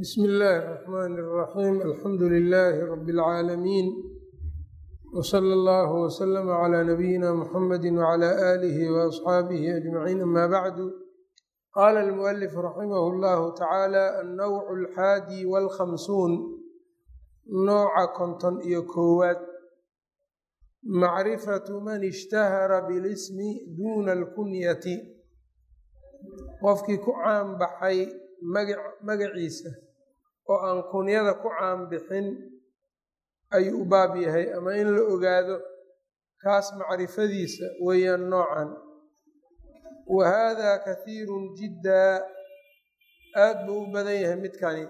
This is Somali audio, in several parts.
bsmi illaahi الرaxmn الraxiim alxamdu lilaahi rabi اlcaalamiin wslى اllah wslm clى nabiyina mxamadi wclى alihi وaصxaabihi ajmaciin ama bacdu qaala اlmualif raximah اllahu tacaala annowc اlxaadi wاlkhamsuun nooca konton iyo koowaad macrifatu man ishtahara bilismi duuna alkunyati qofkii ku caan baxay magaciisa oo aan kunyada ku caan bixin ayuu baab yahay ama in la ogaado kaas macrifadiisa weeyaan noocan. Wa haadaa kahiirun jiddaa aad buu u badan yahay midkani.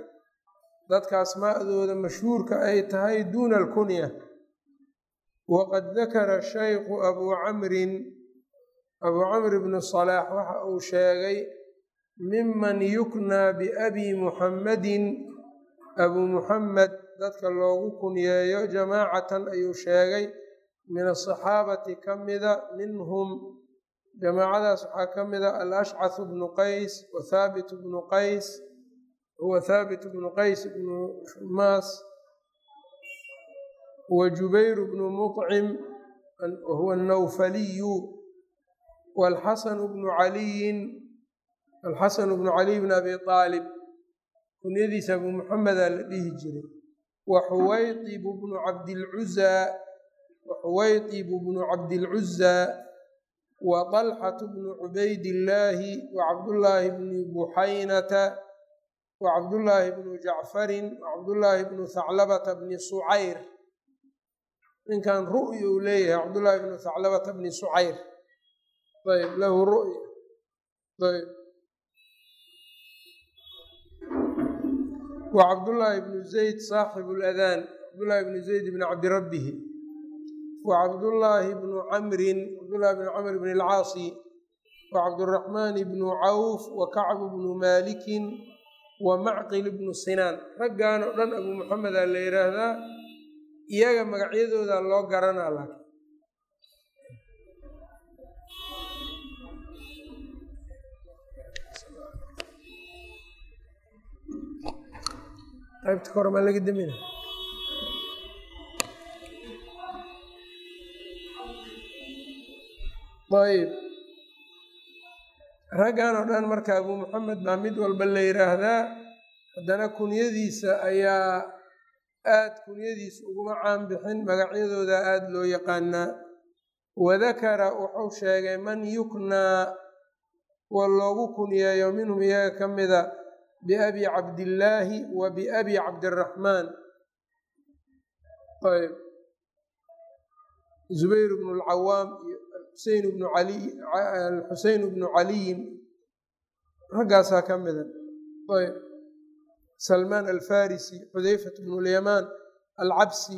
Dadkaas ma-dooda mashhuurka ay tahay duuna alkunya. Waqad dakara shaykhu abuu camrin abuu camr bnu salaax waxa uu sheegay miman yuknaa biabi muxammadin abuu muxamed dadka loogu kunyeeyo jamaacatan ayuu sheegay min asaxaabati ka mida minhum. Jamaacadaas waxaa ka mida alashcath bnu qays wa thaabit bnu qays huwa thaabit bnu qays bnu maas wa jubayr bnu muطcim wahuwa annawfaliyu walxasanu bnu caliyin alxasanu bnu caliy bn abi aalib kunyadiisa abuu muxamedaa la dhihi jiray. Wa xuwaydibu bnu cabdilcuzaa wa xuwaydibu bnu cabdilcuzaa wa طalxatu bnu cubaydillaahi wa cabdullaahi bni buxaynata wa cabdullaahi bnu jacfarin wa cabdullaahi bnu haclabata bni sucayr. Ninkan ru'ya uu leeyahay cabdullaahi bnu haclabata bni sucayr. Ayb lahu ru'ya ayb wa cabdullaahi bnu zayd saaxibu ladaan cabdullaahi bnu zayd bni cabdirabbihi wa cabdullaahi bnu camrin cabdullaahi bnu camr bn alcaasi wa cabduraxmaan bnu cawf wa kacbu bnu maalikin wa macqil bnu sinaan. Raggan oo dhan abuu muxamedaa la yidhaahdaa iyaga magacyadooda loo garanaa laakiin qaybta ka hore maa laga damina ayb raggan oo dhan marka abuu muxamed baa mid walba la yidhaahdaa haddana kunyadiisa ayaa aad kunyadiisa uguma caan bixin magacyadooda aada loo yaqaanaa. Wadakara wuxuu sheegay man yuknaa wa loogu kunyeeyo minhum iyaga ka mida biabi cabdillaahi wa biabi cabdiraxmaan ayb zubayr bnu lcawaam iyo xuseyn bnu ali alxuseyn bnu caliyin raggaasaa ka mida ayb salmaan alfarisi xudayfat bnu lyamaan alcabsi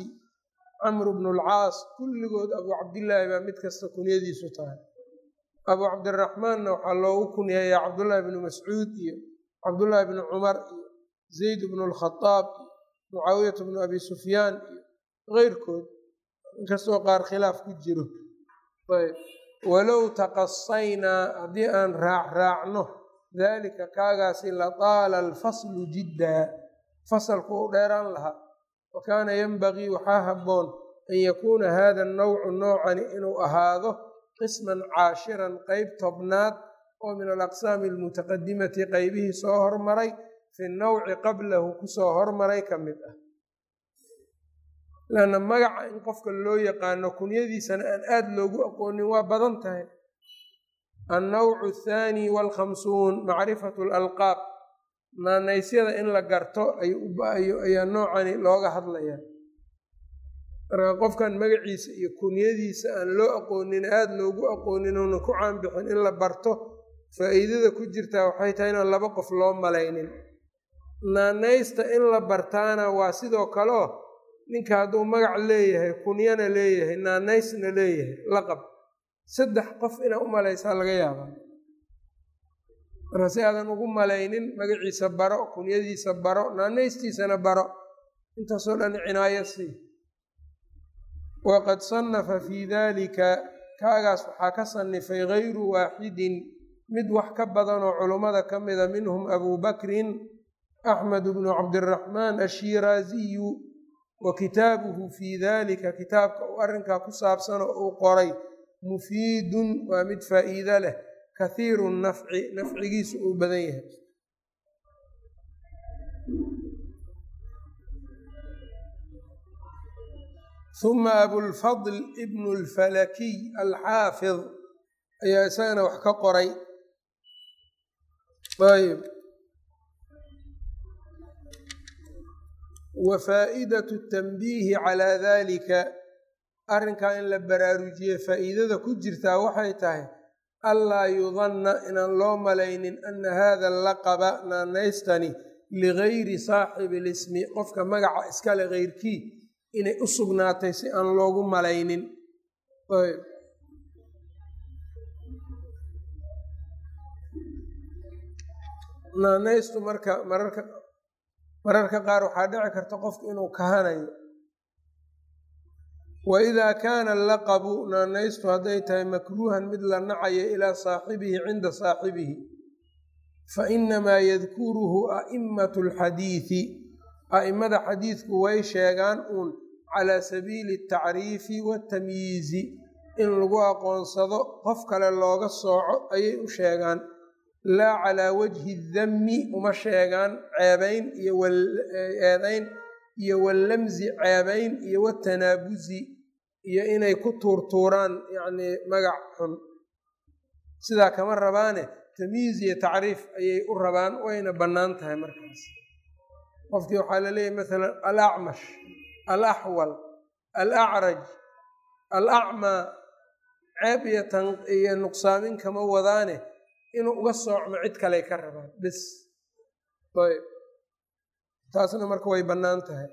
camru bnu lcaas kulligood abuu cabdillaahi baa mid kasta kunyadiisu tahay abuu cabdiraxmaanna waxaa loogu kunyeeyaa cabdullaahi bnu mascuud iyo cabdullaahi bnu cumar iyo zayd bnu lkhadaab iyo mucaawiyata bnu abi sufyaan iyo keyrkood inkastoo qaar khilaaf ku jiro. ayb walow taqasaynaa haddii aan raac raacno daalika kaagaasi lataala alfaslu jiddaa fasalku u dheeraan lahaa. Wa kaana yenbagii waxaa habboon an yakuuna hada annowcu noocani inuu ahaado qisman caashiran qeyb tobnaad oo min alaqsaami almutaqadimati qeybihii soo hormaray fi nnowci qablahu ku soo hormaray ka mid ah. Lanna magaca in qofka loo yaqaano kunyadiisana aan aada loogu aqoonin waa badan tahay. Annowcu athaani walkhamsuun macrifatu alalqaab naanaysyada in la garto ayaa noocani looga hadlayaa. Marka qofkan magaciisa iyo kunyadiisa aan loo aqoonin aada loogu aqoonin oona ku caanbixin in la barto faa'iidada ku jirtaa waxay tahay inaan laba qof loo malaynin. Naanaysta in la bartaana waa sidoo kaleo ninka hadduu magac leeyahay kunyana leeyahay naanaysna leeyahay laqab saddex qof inaa u malaysaa laga yaabaa. Marka si aadan ugu malaynin magaciisa baro kunyadiisa baro naanaystiisana baro. Intaasoo dhan cinaayo sii waqad sannafa fii daalika kaagaas waxaa ka sannifay gayru waaxidin mid wax ka badanoo culummada ka mida minhum abuu bakrin axmed bnu cabdiraxmaan ashiraaziyu wa kitaabuhu fii dalika kitaabka uu arrinkaa ku saabsan oo uu qoray mufiidun waa mid faa'iido leh kahiiru nafci nafcigiisu uu badan yahay. Uma abulfadl ibnu lfalakiy alxaafid ayaa isagana wax ka qoray ayb wa faa'iidatu tanbiihi calaa dalika arrinkaa in la baraarujiye faa'iidada ku jirtaa waxay tahay anlaa yudanna inaan loo malaynin ana hada laqaba naanaystani ligayri saaxibi lismi qofka magaca iskale keyrkii inay u sugnaatay si aan loogu malaynin naanaystu marka mararka mararka qaar waxaa dhici karta qofku inuu kahanayo. Wa idaa kaana allaqabu naanaystu hadday tahay makruuhan mid la nacayo ilaa saaxibihi cinda saaxibihi. Fa inamaa yadkuruhu a'immatu alxadiidi a'immada xadiidku way sheegaan uun calaa sabiili atacriifi waatamyiizi in lagu aqoonsado qof kale looga sooco ayay u sheegaan laa calaa wajhi dammi uma sheegaan ceebayn iyo eedayn iyo wallamsi ceebayn iyo watanaabusi iyo inay ku tuurtuuraan yacnii magac xun. Sidaa kama rabaane tamyiiz iyo tacriif ayay u rabaan wayna bannaan tahay markaas. Qofkii waxaa la leeyahy masalan alacmash alaxwal alacraj alacmaa ceeb iyo nuqsaamin kama wadaane inuu uga soocmo cid kaley ka rabaan. Bes ayb. Taasna marka way bannaan tahay.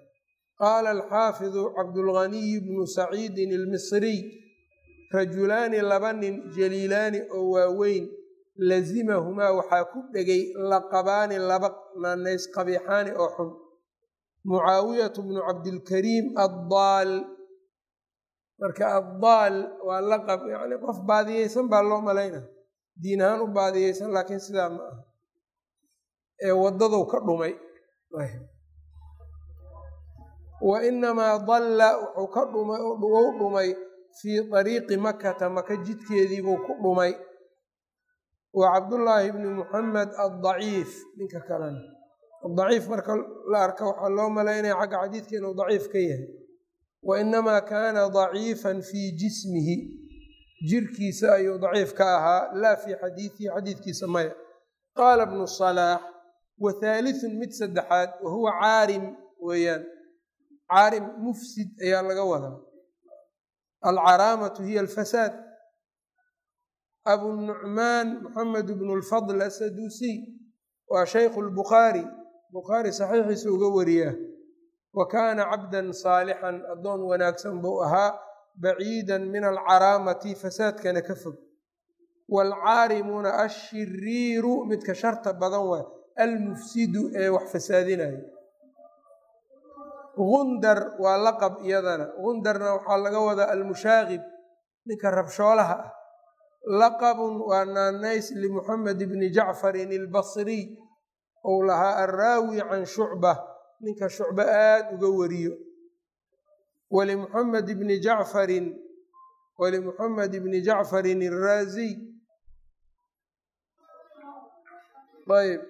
Qaala alxaafidu cabdulghaniy bnu saciidin almisriy rajulaani laba nin jaliilaani oo waaweyn lazimahumaa waxaa ku dhegay laqabaani laba naanays qabiixaani oo xun. Mucaawiyatu bnu cabdilkariim addaal. Marka addaal waa laqab yani qof baadiyeysan baa loo malayna diin ahaan u baadiyeysan laakiin sidaa ma aha. Ee waddadow ka dhumay. Wa inamaa dalla wuxuu ka dhumay wou dhumay fii dariiqi makata maka jidkeediibuu ku dhumay. Wa cabdullaahi bni muxamed addaciif ninka kalena. Daciif marka la arka waxaa loo malaynaya xagga xadiidka inuu daciif ka yahay. Wa inamaa kaana daciifan fii jismihi jirkiisa ayuu daciif ka ahaa. Laa fii xadiidihi xadiidkiisa maya. Qaala bnu salaax wa thaalitun mid saddexaad wa huwa caarim weeyaan. Caarim mufsid ayaa laga wadaa. Alcaraamatu hiya alfasaad. Abunucmaan moxamed bnu lfadl asaduusiy waa shaykhu lbukhaari bukhaari saxiixiisa uga wariyaa. Wa kaana cabdan saalixan addoon wanaagsan buu ahaa baciidan min alcaraamati fasaadkana ka fog. Waalcaarimuuna ashiriiru midka sharta badan waa almufsidu ee wax fasaadinayo gundar waa laqab iyadana. Gundarna waxaa laga wadaa almushaaqib ninka rabshoolaha ah. Laqabun waa naanays limuxamed bni jacfarin albasriy ou lahaa alraawi can shucba ninka shucbo aada uga wariyo walimuxamed bni jacfarin walimuxamed bni jacfarin alraaziy ayb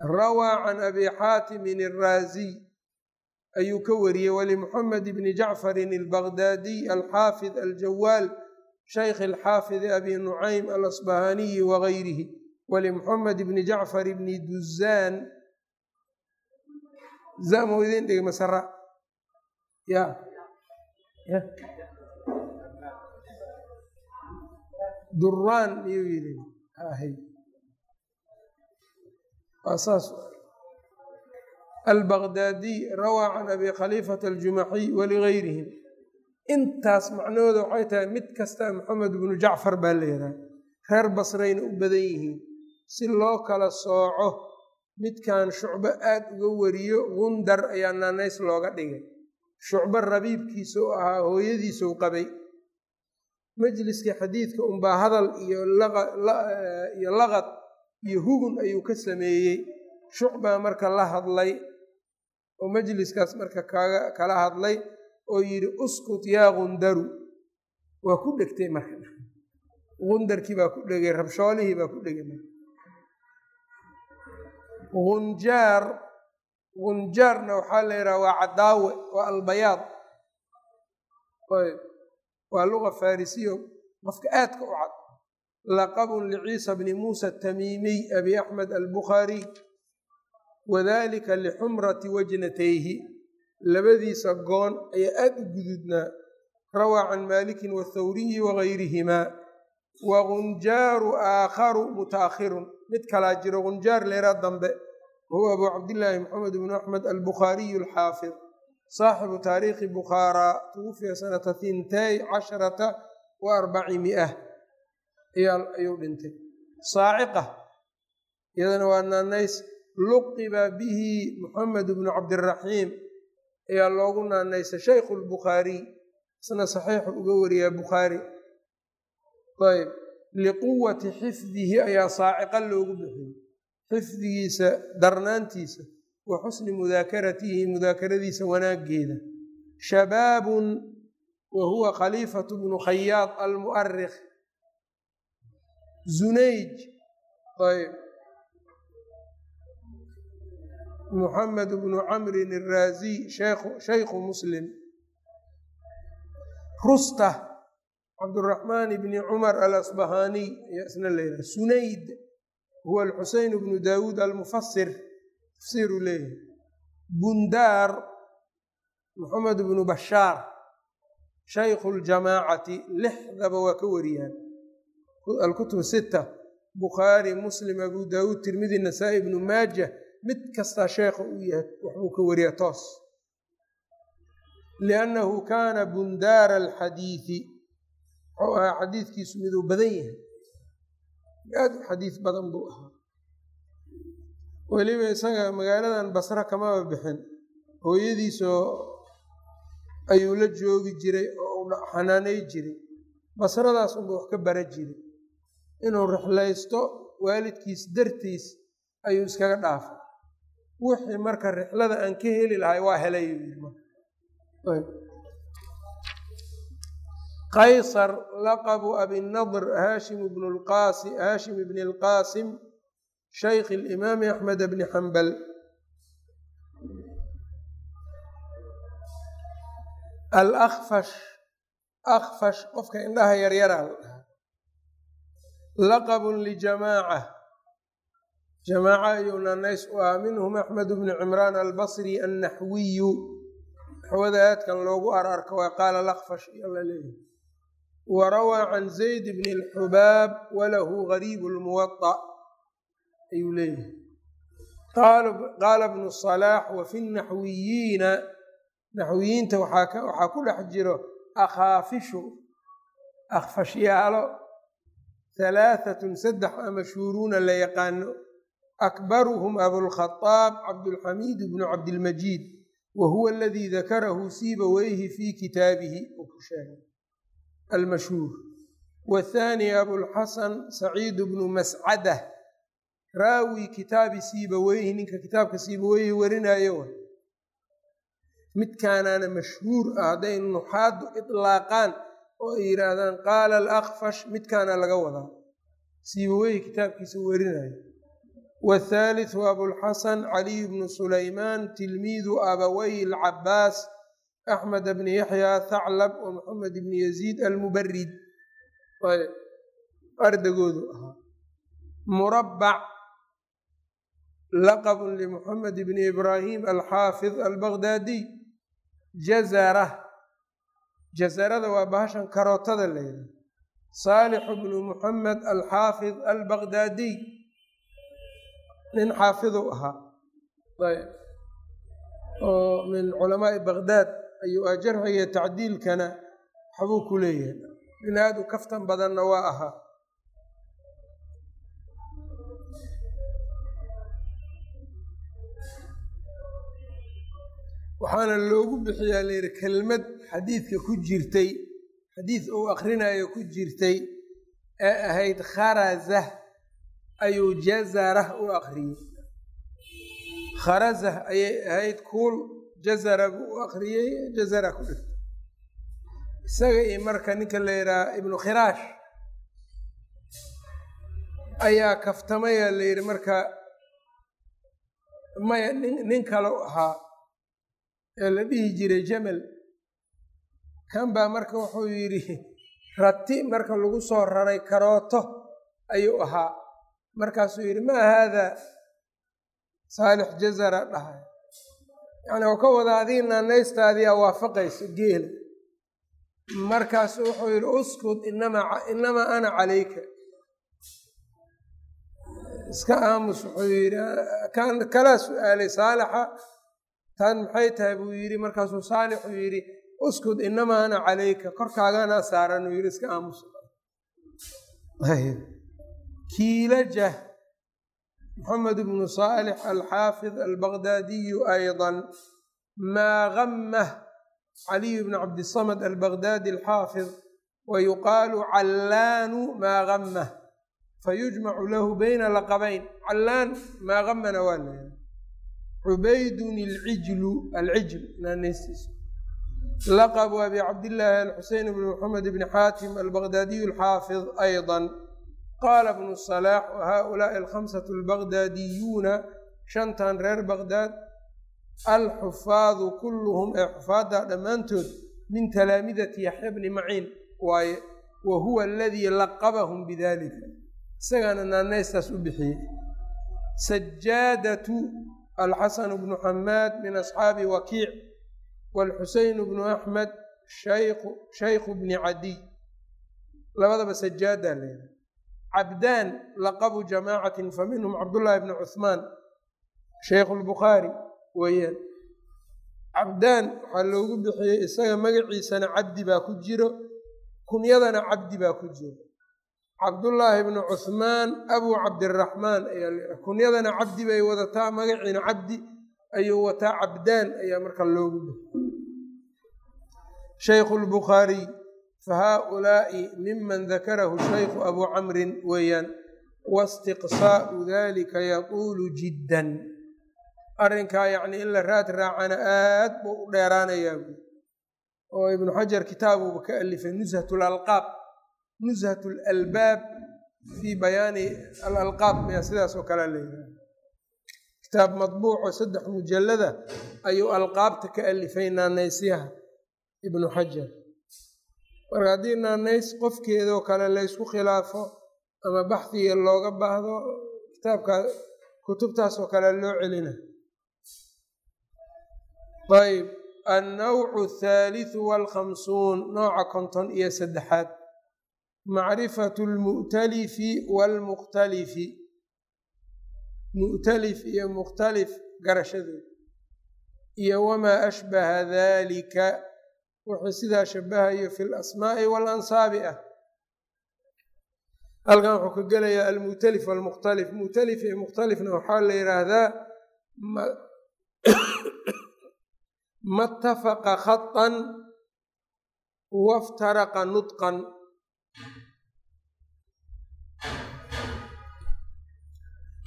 rawaa can abi xaatimin alraaziy ayuu ka wariyey walimuxamed bni jacfarin albagdaadiy alxaafid aljawaal shaykh alxaafidi abi nucaym alasbahaniyi wagayrihi walimuxamed bni jacfar bni duzaan zamou idin dhig masara ya duraan miyuu yidhi saas albagdaadiy rawaa can abi khaliifata aljumaxiy waligayrihim intaas macnahooda waxay tahay mid kasta maxamed bnu jacfar baa la yidhaha reer basrayna u badan yihiin. Si loo kala sooco midkan shucbo aad uga wariyo gundar ayaa naanays looga dhigay shucbo rabiibkiisa u ahaa hooyadiisau qabay. Majliska xadiidka unbaa hadal iyo iyo laqad iyo hugun ayuu ka sameeyey. Shucbaa marka la hadlay oo majliskaas marka kaga kala hadlay oo yidhi uskut yaa gundaru waa ku dhegtay marka. Gundarkii baa ku dhegay rabshoolihii baa ku dhegay marka. Gunjaar gunjaarna waxaa la yidhaha waa cadaawe waa albayaad. Ayb waa luga farisiyo qofka aadka u cad. Laqabun liciisa bni muusa atamiimiy abi axmed albukhaariy wadalika lixumrati wajnatayhi. Labadiisa goon ayaa aada u gududnaa rawaa can maalikin wathawriyi wagayrihimaa wa gunjaaru aakharu mutaakhirun. Mid kalaa jiro gunjaar leeraa dambe wahuwa abu cabdillaahi maxamed bnu axmed albukhaariyu alxaafid saaxibu taariikhi bukhaara tuwufiya sanata hintay casharata wa arbaci miah ayuu dhintay saaciqa iyadana waa naanays luqiba bihi moxamed bnu cabdiraxiim ayaa loogu naanaysay shaykhu lbukhaariy isna saxiixu uga wariyaa bukhaari ayb liquwati xifdihi ayaa saaciqa loogu bixiyey xifdigiisa darnaantiisa wa xusni mudaakaratihi mudaakaradiisa wanaageeda shabaabun wa huwa khaliifatu bnu khayaad almu'arikh zunayj ayb muxamed bnu camrin iraaziy shaykhu muslim. Rusta cabduraxmaan bni cumar alasbahaaniy ayaa isna layidhaha sunayd huwa alxuseyn bnu daawuud almufasir tafsiiruu leeyahay bundaar moxamed bnu bashaar shaykhu ljamaacati lixdaba waa ka wariyaan alkutub sita bukhaari muslim abu daawuud tirmidi nasaa-i ibnu maaja mid kastaa sheekha uu yahay waxbuu ka wariyaa toos liannahu kaana bundaara alxadiidi wuxuu ahaa xadiidkiisu miduu badan yahay aad u xadiid badan buu ahaa. Weliba isaga magaaladan basre kamaba bixin. Hooyadiisoo ayuu la joogi jiray oo u xanaanay jiray. Basradaas unba wax ka bara jiray inuu rixlaysto waalidkiis dartiis ayuu iskaga dhaafay. Wixii marka rixlada aan ka heli lahay waa helay qaysar laqabu abinadr haashim haashim bni lqaasim shaykh alimaami axmed bni xambal alakfash akfash qofka indhaha yaryaraa la dhahaa laqabun lijamaaca jamaaca. Ayuu naanays u ah minhum axmed bnu cimraan albasri annaxwiyu. Naxwada aadkan loogu ararka waa qaala lakfash iyo la leeyahy wa rawaa can zayd bni alxubaab walahu gariibu lmuwaطa ayuu leeyahay qaala bnu salaax wa fi naxwiyiina naxwiyiinta waxaa ku dhex jiro akhaafishu akfashyaalo halaahatun saddex a mashhuuruuna la yaqaano akbaruhum abulkhadaab cabdulxamiid bnu cabdilmajiid wa huwa aladii dakarahu siibaweyhi fii kitaabihi uu ku sheegay almashhuur wathani abulxasan saciid bnu mascadah raawi kitaabi siibaweyhi ninka kitaabka siibaweyhi warinayo wa midkaanaana mashhuur ah hadday nuxaadu itlaaqaan oo ay yidhaahdaan qaala alakfash midkaana laga wadaa siibaweyhi kitaabkiisa warinayo wthaalitثu abulxasan caliy bnu sulaymaan tilmiidu abaway alcabaas axmed bni yaxya thaclab wa moxamed bni yaziid almubarid ardagoodu ahaa murabac laqabun limuxamed bni ibraahim alxaafid albagdaadiy jazara jazarada waa bahashan karootada yidhaha saalixu bnu muxamed alxaafid albagdaadiy nin xaafidu ahaa oo min culamaai baqdaad ayuu jarxiga tacdiilkana waxbuu ku leeyahay nin aada u kaftan badanna waa ahaa waxaana loogu bixiyaa layidhi kelmad xadiidka ku jirtay xadiid uu akrinayo ku jirtay ee ahayd kharazah ayuu jazarah u akriyey kharazah ayay ahayd kuul jazara buu akriyey jazara ku dhigtay. Isaga iyo marka ninka la yidhaha ibnu khiraash ayaa kaftamaya la yidhi marka maya nin nin kale u ahaa ee la dhihi jiray jamal kan baa marka wuxuu yidhi rati marka lagu soo raray karooto ayuu ahaa. Markaasuu yidhi maa haadaa saalix jazara dhahay yacni oo ka wada adii naanaystaadiyaa waafaqayso geela markaasu wuxuu yidhi uskud inamaa ana calayka. Iska aamus wuxuu yidhi kan kalaa su'aalay saalixa tan maxay tahay? buu yidhi. Markaasuu saalixuu yidhi uskud inamaa ana calayka korkaagana saaran uu yidhi iska aamus. Kiilajah moxamed bnu saalix alxaafid albaqdaadiyu ayضa maa gamah caliy bn cabdisamad albaqdaadi alxaafid wayuqaalu callaanu maa gamah fayujmacu lahu bayna laqabayn. Callaan maa gamana waa leeyahay cubaydun alcijlu alcijl naaneystiisa laqbu abi cabdillaahi alxuseyn bn moxamed bni xaatim albaqdaadiyu alxaafid ayضa qaala bnu salaax wahaulaai alkhamsatu albaqdaadiyuuna shantan reer baqdaad alxufaadu kulluhum ee xufaadda dhammaantood min talaamidati yaxya bni maciin waaye wa huwa aladii laqabahum bidalika isagaana naanaystaas u bixiyey sajaadatu alxasanu bnu xamaad min asxaabi wakiic waalxuseyn bnu axmed shaykhu bni cadiy labadaba sajaadaa leedahay cabdaan laqabu jamaacatin fa minhum cabdullaahi bni cuhmaan shaykhu lbukhaari weeyaan. Cabdaan waxaa loogu bixiyey isaga magaciisana cabdi baa ku jiro kunyadana cabdi baa ku jiro. Cabdullaahi bnu cuhmaan abuu cabdiraxmaan ayaa kunyadana cabdi bay wadataa magaciina cabdi ayuu wataa cabdaan ayaa marka loogu bixiyey. Shaykhu lbukhaariy fahaaulaa'i miman dakarahu shaykhu abuu camrin weeyaan waistiqsaa'u dalika yaquulu jiddan arrinkaa yacnii in la raad raacana aad buu u dheeraanayaa buy oo ibnu xajar kitaabuuba ka alifay nushat lalqaab nushat alalbaab fii bayaani alalqaab miyaa sidaas oo kalea yidhaha kitaab madbuuco saddex mujallada ayuu alqaabta ka alifay naanaysyaha ibnu xajar marka haddii naanays qofkeedoo kale laysku khilaafo ama baxdiga looga baahdo kitaabka kutubtaasoo kale loo celina. Ayb annawcu athaalithu waalkhamsuun nooca konton iyo saddexaad. Macrifatu lmu'talifi waalmukhtalifi mu'talif iyo mukhtalif garashadeed iyo wamaa ashbaha dalika wuxuu sidaa shabahayo fi lasmaai walansaabi ah. Halkan wuxuu ka gelayaa almutalif walmukhtalif mutalif iyo mukhtalifna waxaa la yidhaahdaa matafaqa khaطan waftaraqa nudqan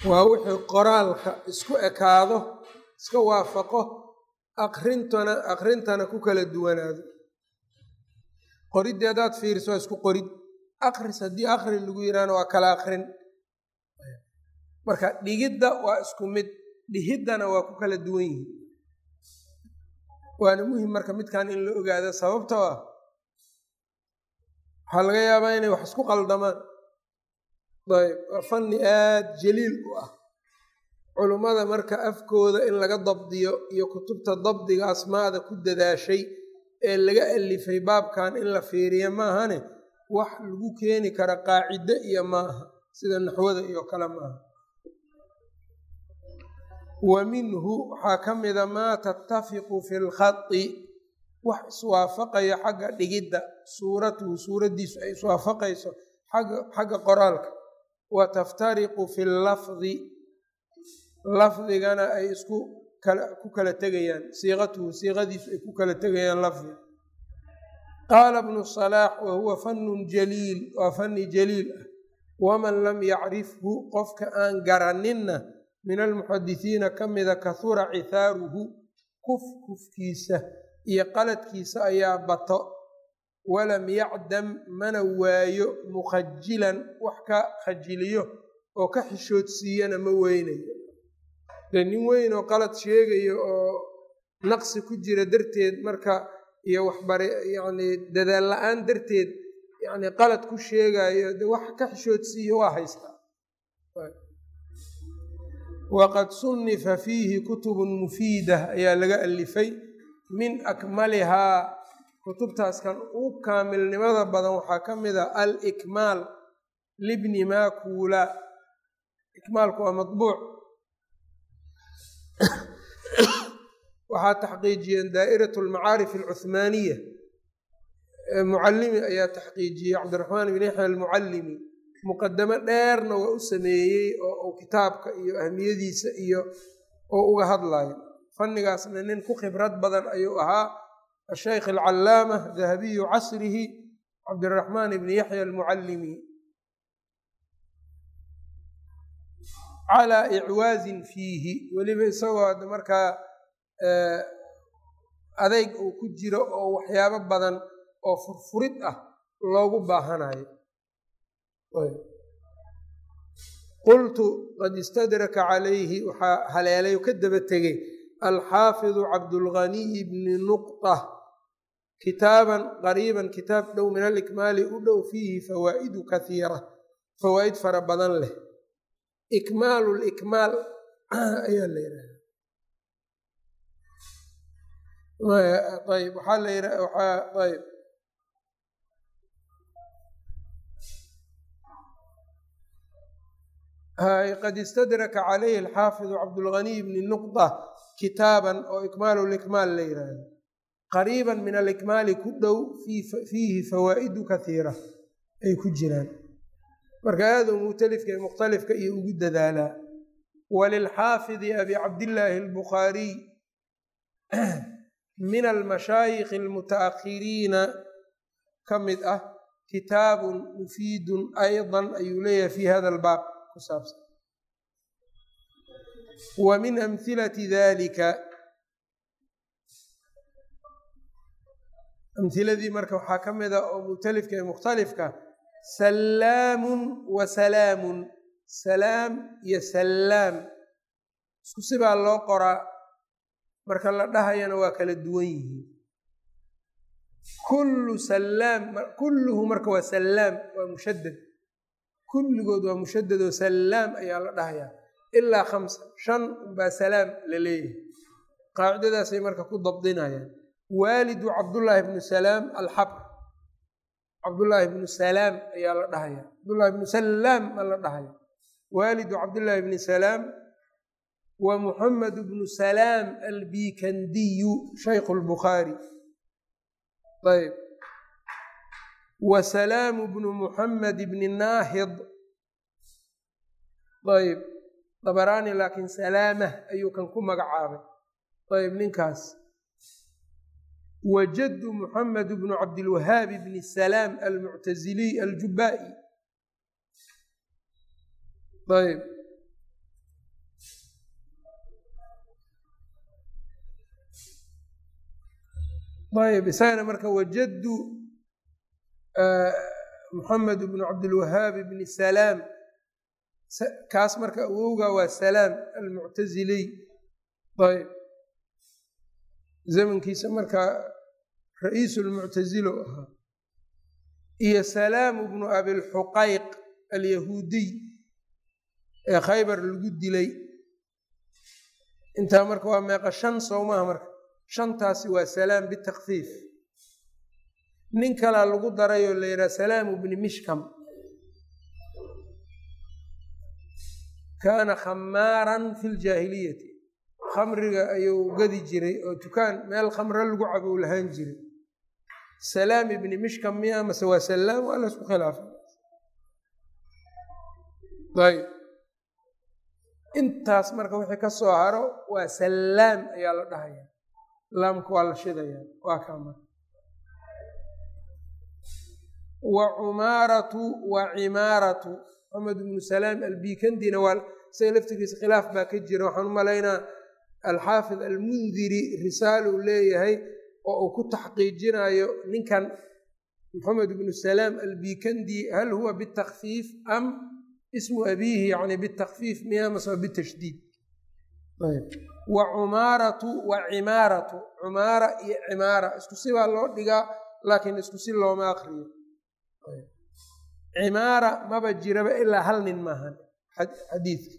waa wuxuu qoraalka isku ekaado iska waafaqo akrintana akrintana ku kala duwanaado. Qoridii haddaad fiiriso waa isku qorid. Akris haddii akri lagu yidhaahno waa kala akrin marka dhigidda waa isku mid dhihiddana waa ku kala duwan yihiin waana muhiim marka midkan in la ogaado sababtoo ah waxaa laga yaabaa inay wax isku qaldamaan. Ayb waa fanni aada jaliil u ah culummada marka afkooda in laga dabdiyo iyo kutubta dabdiga asmaada ku dadaashay ee laga alifay baabkan in la fiiriya maahane wax lagu keeni kara qaacido iyo maaha sida naxwada iyo kale maaha. Wa minhu waxaa ka mida maa tattafiqu fi lkhadi wax iswaafaqaya xagga dhigidda suuratuhu suuraddiisu ay iswaafaqayso xagga qoraalka. Wa taftariqu fi lafdi lafdigana ay isku ku kala tegayaan. Siiqatuhu siiqadiisu ay ku kala tegayaan lafdiga qaala bnu salaax wa huwa fanun jaliil waa fanni jaliil ah. Waman lam yacrifhu qofka aan garaninna min almuxadisiina ka mida kahura cithaaruhu kuf kufkiisa iyo qaladkiisa ayaa bato. Walam yacdam mana waayo mukhajilan wax ka khajiliyo oo ka xishoodsiiyana ma weynayo dee nin weyn oo qalad sheegayo oo naqsi ku jira darteed marka iyo waxbare yacni dadaal la'aan darteed yacni qalad ku sheegayo de wax ka xishoodsiiyo waa haystaa waqad sunnifa fiihi kutubun mufiida ayaa laga alifay. Min akmalihaa kutubtaas kan ugu kaamilnimada badan waxaa ka mid a alikmaal libni makuula ikmaalku waa maطbuuc waxaa taxqiijiyeen daa'irat lmacaarif alcuhmaaniya mucalimi ayaa taxqiijiyey cabdiraxmaan ibn yaxya almucallimi. Muqadamo dheerna waa u sameeyey oo uu kitaabka iyo ahmiyadiisa iyo oo uga hadlayo fannigaasna nin ku khibrad badan ayuu ahaa asheykh alcallaama dahabiyu casrihi cabdiraxmaan ibni yaxya almucallimi calaa icwaazin fiihi weliba isagoo markaa adeyg uu ku jiro oo waxyaabo badan oo furfurid ah loogu baahanayo qultu qad istadraka calayhi waxaa haleelay oo ka daba tegey alxaafidu cabdulghaniy bni nuqta kitaaban qariiban kitaab dhow min alikmaali u dhow fiihi fawaa'idu kaiira fawaa'id fara badan leh ikmaalu likmaal ayaa la yidhaha ayb waxaa la yidha waxaa ayb qad istadraka calayhi alxaafidu cabdulghaniy bni nuqda kitaaban oo ikmaalu likmaal la yidhaahdo qariiban min alikmaali ku dhow fiihi fawaa'idu kaiira ay ku jiraan marka aada u mukhtalifka mukhtalifka iyo ugu dadaalaa walilxaafidi abi cabdillaahi albukhaariy min almashaayikhi almutaakhiriina ka mid ah kitaabun mufiidun aydan ayuu leeyahay fi hada albaab ku saabsan. Wa min amhilati dalika amhiladii marka waxaa ka mid a oo mukhtalifka ee mukhtalifka salaamun wa salaamun salaam iyo salaam isku sibaa loo qoraa marka la dhahayana waa kala duwan yihiin kullu salaam kulluhu marka waa salaam waa mushadad kulligood waa mushadad oo salaam ayaa la dhahayaa ilaa khamsa shan baa salaam la leeyahay qaacidadaasay marka ku dabdinayaan waalidu cabdullaahi bnu salaam alxabr cabdullaahi bnu salaam ayaa la dhahaya. Cabdullahi bnu salaam ma la dhahaya. Waalidu cabdullaahi bni salaam wa muxamed bnu salaam albikandiyu shaykhu lbukhaari ayb wa salaamu bnu muxamed bni naahid ayb dabaraani laakiin salaamah ayuu kan ku magacaabay. Ayb ninkaas wajadu muxamed bnu cabdilwahaabi bni salaam almuctaziliy aljubaa'i ayb ayb isagana marka wajadu muxamed bnu cabdilwahaabi bni salaam kaas marka awowga waa salaam almuctaziliy ayb zamankiisa markaa ra'iisu lmuctazilo ahaa iyo salaamu bnu abilxuqayq alyahuudiy ee khaybar lagu dilay. Intaa marka waa meeqa shan sowmaha marka shantaasi waa salaam bitakfiif nin kalaa lagu darayoo la yidhaha salaamu bni mishkam. Kaana khamaaran fi ljaahiliyati khamriga ayuu gadi jiray oo dukaan meel khamre lagu cabow lahaan jiray. Salaam ibni mishkam miya mase waa salaam waa laysku khilaafay ayb intaas marka wixii ka soo haro waa salaam ayaa la dhahaya. Laamka waa la shidaya waa kaa marka wa cumaaratu wa cimaaratu. Maxamed ibnu salaam albikandina waa isaga laftigiisa khilaaf baa ka jira waxaan u malaynaa alxaafid almundiri risaaluu leeyahay oo uu ku taxqiijinayo ninkan moxamed ibnu salaam albikandi hal huwa bitakfiif am ismu abiihi yani bitakfiif miya mase bitashdiid wa cumaaratu wa cimaaratu cumaara iyo cimaara isku sibaa loo dhigaa laakiin isku si looma akriyo cimaara maba jiraba ilaa hal nin maahan xadiidka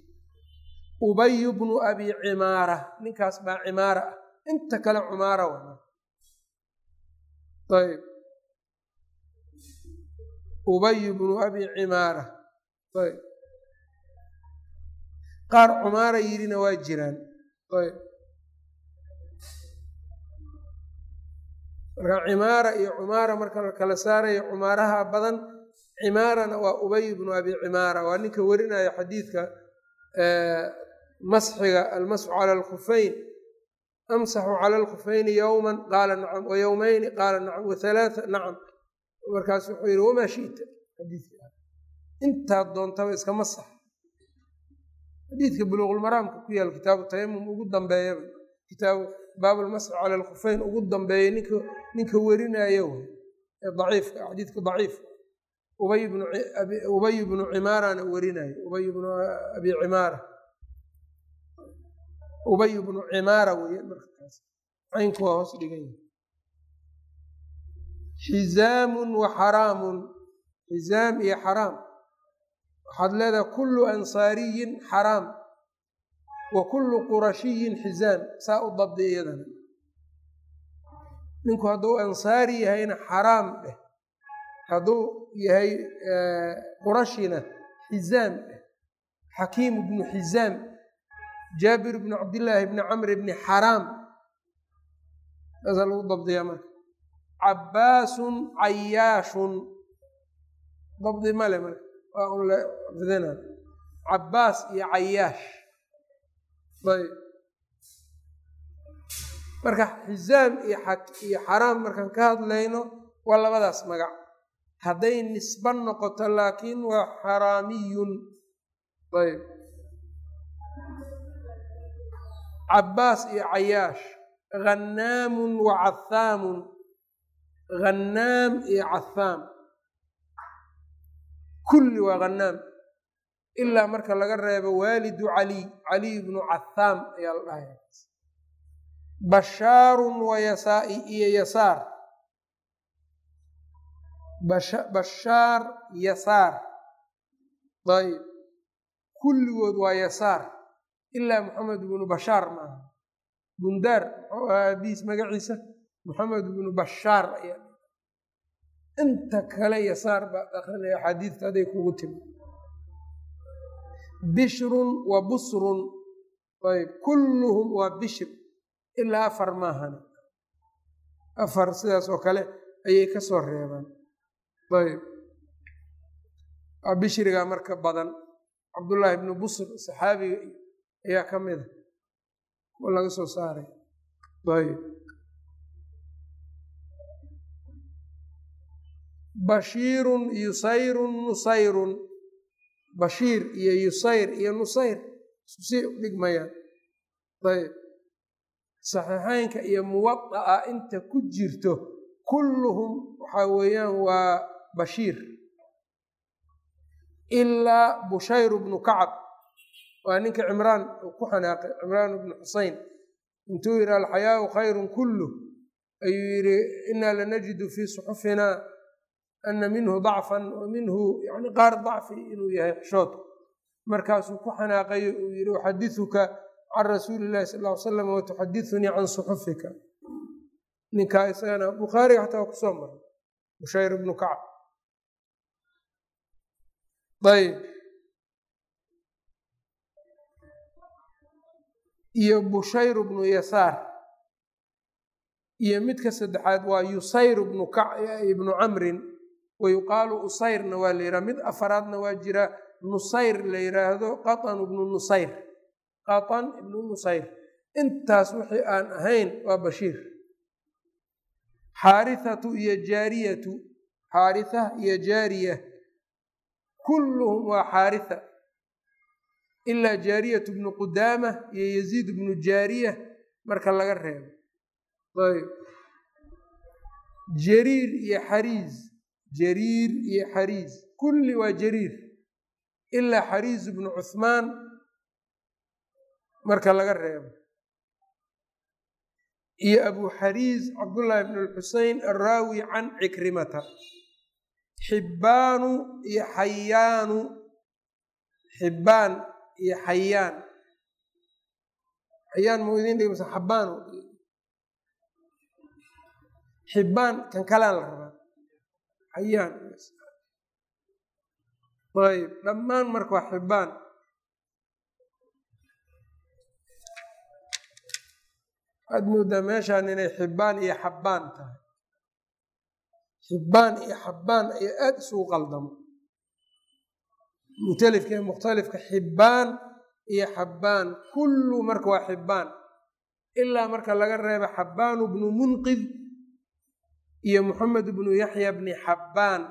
ubayu bnu abi cimaara ninkaas baa cimaara ah. Inta kale cumaara ayb ubayu bnu abi cimaara. Ayb qaar cumaara yidhina waa jiraan. Ayb marka cimaara iyo cumaara marka la kala saarayo cumaaraha badan cimaarana waa ubay bnu abi cimaara. Waa ninka warinaya xadiidka masxiga almasxu cala alkhufeyn amsaxu cala alkhufeyni yowman qaala nacam wa yowmeyni qaala nacam wa halaaa nacam. Markaas wuxuu yihi wamaa shita? Xadiidka. Intaad doontaba iska masax. Xadiidka buluuqulmaraamka ku yaal kitaabu tayamum ugu dambeeyaba kitaabu baabulmasxi cala alkhufeyn ugu dambeeya ninka ninka werinayo ee daciifka xadiidka daciifka ubay bnu cimaarana werinayo ubay bnu abi cimaara ubay bnu cimaara weeye markaas. Caynku waa hoos dhigan yahay. Xizaamun wa xaraamun. Xizaam iyo xaraam. Waxaad leedahay kullu ansaariyin xaraam. Wa kullu qurashiyin xizaam. Saa u dabdi iyadana. Ninku hadduu ansaari yahayna xaraam dheh hadduu yahay qurashina xizaam dheh xakiim bnu xizaam jaabir bnu cabdillaahi bni camr bni xaraam saasaa lagu dabdiyaa marka cabbaasun cayaashun dabdi male marka waa un la fidina cabbaas iyo cayaash ayb marka xizaam iyo iyo xaraam markaan ka hadlayno waa labadaas magac hadday nisba noqoto laakiin waa xaraamiyun ayb cabbaas iyo cayaash hannaamun wa cathaamun hannaam iyo cathaam kulli waa hannaam ilaa marka laga reebo waalidu caliy caliy bnu cathaam ayaa la dhahaya bashaarun wa yasaai iyo yasaar. Bashaar yasaar. Ayb kulligood waa yasaar ilaa moxamed bnu bashaar maaha bundaar muxuu ahaa abiis magaciisa moxamed bnu bashaar ayaa inta kale yasaar baad akrinaya axaadiidta hadday kugu timi bishrun wa busrun ayb kulluhum waa bishr ilaa afar maahana afar sidaas oo kale ayay ka soo reebaan ayb bishrigaa marka badan cabdullaahi bnu busr saxaabiga ayaa ka mida kuwa laga soo saaray. Ayb bashiirun yusayrun nusayrun. Bashiir iyo yusayr iyo nusayr. Isku sii u dhigmayaan. Ayb saxiixeynka iyo muwada'a inta ku jirto kulluhum waxaa weeyaan waa bashiir. Ilaa bushayr bnu kacab waa ninka cimraan uu ku xanaaqay cimraan bnu xusein intuu yidhi alxayaau khayrun kulluh ayuu yidhi inaa lanajidu fii suxufinaa ana minhu dacfan wa yani qaar dacfi inuu yahay xishoodka markaasuu ku xanaaqayo uu yidhi uxadiuka can rasuuli illahi sal ly slam watuxadithunii can suxufika. Ninkaa isagana bukhaariga xataa waa ku soo maray bushayr bnu kacab. Ayb iyo bushayr bnu yasaar iyo midka saddexaad waa yusayr bnu ibnu camrin wa yuqaalu usayrna waa la yidhaha mid afaraadna waa jira nusayr la yidhaahdo qatan ibnu nusayr qatan ibnu nusayr. Intaas wixii aan ahayn waa bashiir. Xaarithatu iyo jaariyatu xaaritha iyo jaariya kulluhum waa xaaritha ilaa jaariyatu bnu qudaama iyo yaziid bnu jaariya marka laga reebo. Ayb. Jariir iyo xariis jariir iyo xariis kulli waa jariir ilaa xariis bnu cuhmaan marka laga reebo. Iyo abu xariis cabdullaahi bn lxusein araawi can cikrimata. Xibbaanu iyo xayaanu xibbaan iyo xayaan. Xayaan mau idin dhigi mase xabbaan xibbaan kan kalaan la rabaa. Xayaan. Ayb dhammaan marka waa xibbaan. Waxaad moodaa meeshaan inay xibbaan iyo xabbaan tahay. Xibbaan iyo xabbaan ayaa aada isugu qaldamo mutalifka ee mukhtalifka xibbaan iyo xabbaan kullu marka waa xibbaan ilaa marka laga reeba xabbaanu bnu munqid iyo moxamed bnu yaxya bni xabbaan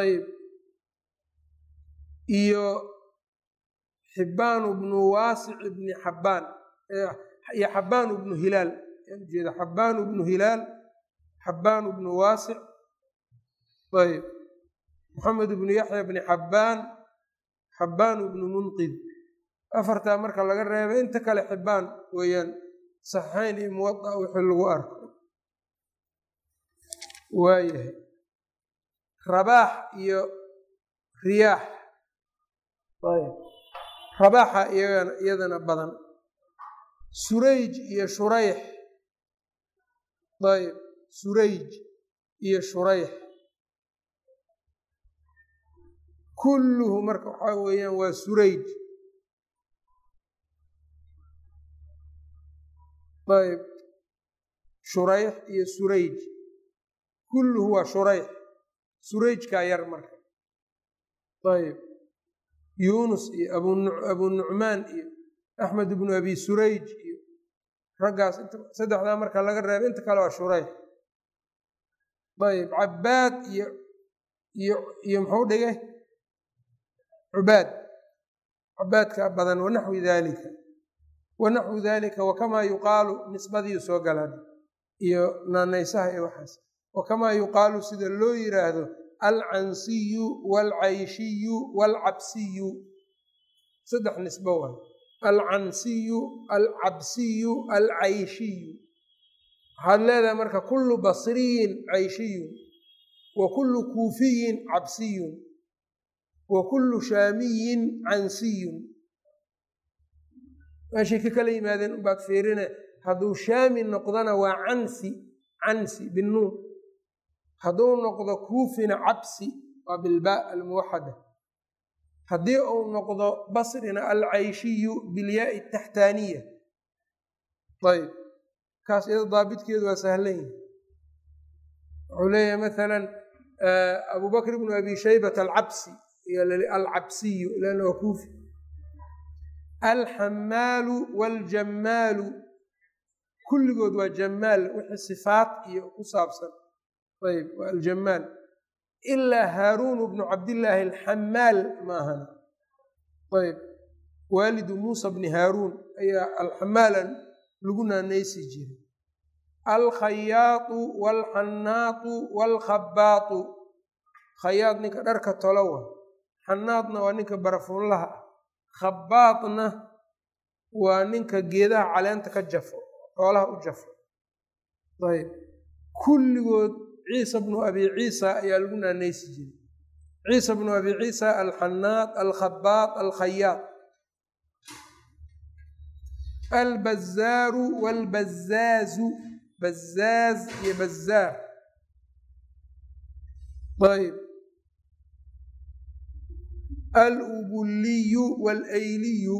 ayb iyo xibbaanu bnu waasic bni xabbaan iyo xabbaanu bnu hilaal ujeeda xabbaanu bnu hilaal xabbaanu bnu waasic ayb moxamed bnu yaxya bni xabbaan xabbaanu bnu munqid. Afartaa marka laga reeba inta kale xibbaan weeyaan saxayn iyo muwada wixii lagu arko. Waayahay. Rabaax iyo riyaax. Rabaaxa iyadana badan. Surayj iyo shurayx. Ayb surayj iyo shurayx kulluhu marka waxaa weeyaan waa surayj ayb shurayx iyo surayj kulluhu waa shurayx. Surayjkaa yar marka. Ayb yuunus iyo abu nucmaan iyo axmed bnu abi surayj iyo raggaas saddexdaa marka laga reeba inta kale waa shurayx. Ayb cabaad iyo iyo iyo muxuu dhigay cubaad cabaadkaa badan wanaxwi daalika wanaxwu daalika wakamaa yuqaalu nisbadiiu soo galaan iyo naanaysaha iyo waxaas wakamaa yuqaalu sida loo yiraahdo alcansiyu waalcayshiyu waalcabsiyu saddex nisbo waay alcansiyu alcabsiyu alcayshiyu waxaad leedahay marka kullu basriyin cayshiyun wa kullu kuufiyin cabsiyun wa kullu shaamiyin cansiyun meeshay ka kala yimaadeen unbaad fiirine hadduu shaami noqdona waa cansi cansi binuun hadduu noqdo kuufina cabsi waa bilbaa almuwaxada. Haddii uu noqdo basrina alcayshiyu bilyaai taxtaaniya. Ayb kaas iyado daabitkeedu waa sahlan yahi wuxuu leeyahay bnu abi shaybata alcabsi alcabsiyu lanna waa kuufi. Alxamaalu waaljamaalu kulligood waa jamaal wixii sifaat iyo ku saabsan. Ayb waa aljamaal ilaa haaruun bnu cabdillaahi alxamaal maahana. Ayb waalidu muusa bni haaruun ayaa alxamaalan lagu naanaysi jiray. Alkhayaatu waalxannaatu waalkhabaatu khayaad ninka dharka tolowa xannaadna waa ninka barafuunlaha ah khabaadna waa ninka geedaha caleenta ka jafo xoolaha u jafo. Ayb. Kulligood ciisa bnu abi ciisa ayaa lagu naanaysi jiray. Ciisa bnu abi ciisa alxanaad alkhabaad alkhayaad albazaaru waalbazaazu bazaaz iyo bazaar ayb alubuliyu waalayliyu